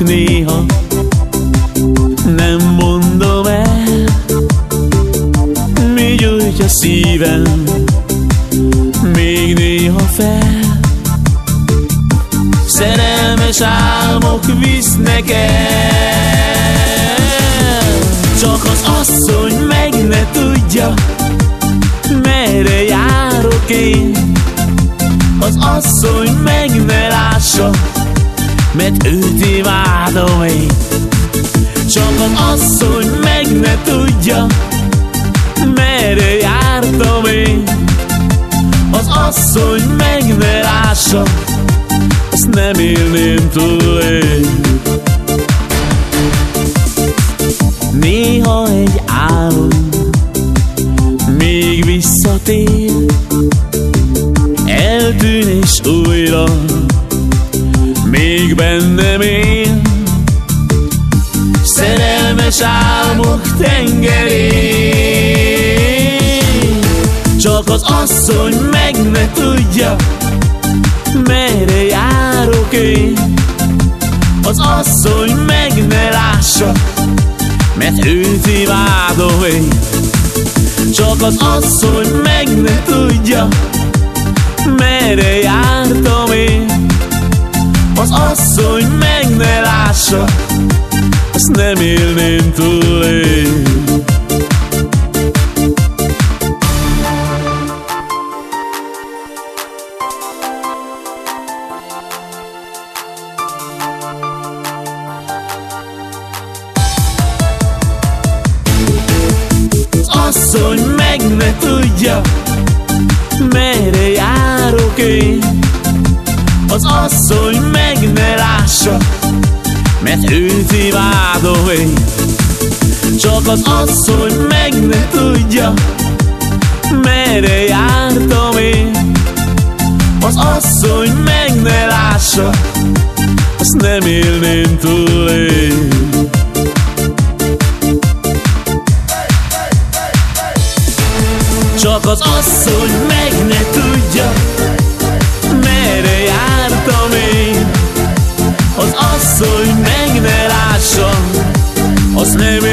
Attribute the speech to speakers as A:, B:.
A: járok néha Nem mondom el Mi gyújtja szívem Még néha fel. Szerelmes álmok visznek el Csak az asszony meg ne tudja Merre járok én. Az asszony meg ne lássa mert őt imádom én. Csak az asszony meg ne tudja, merre jártam én. Az asszony meg ne lássa, azt nem élném túl én. Néha egy álom még visszatér, eltűn és újra még bennem él. Szerelmes álmok tengerén. Csak az asszony meg ne tudja Merre járok én. Az asszony meg ne lássa Mert őt imádom én. Csak az asszony meg ne tudja Merre jártam én az asszony meg ne lássa, azt nem élném túl én. Asszony meg ne tudja, merre járok én, az asszony meg ne lássa, mert őt imádom. Csak az asszony meg ne tudja, merre jártam én. Az asszony meg ne lássa, azt nem élném túl én. Csak az asszony akartam én. Az asszony meg ne lássa Az nem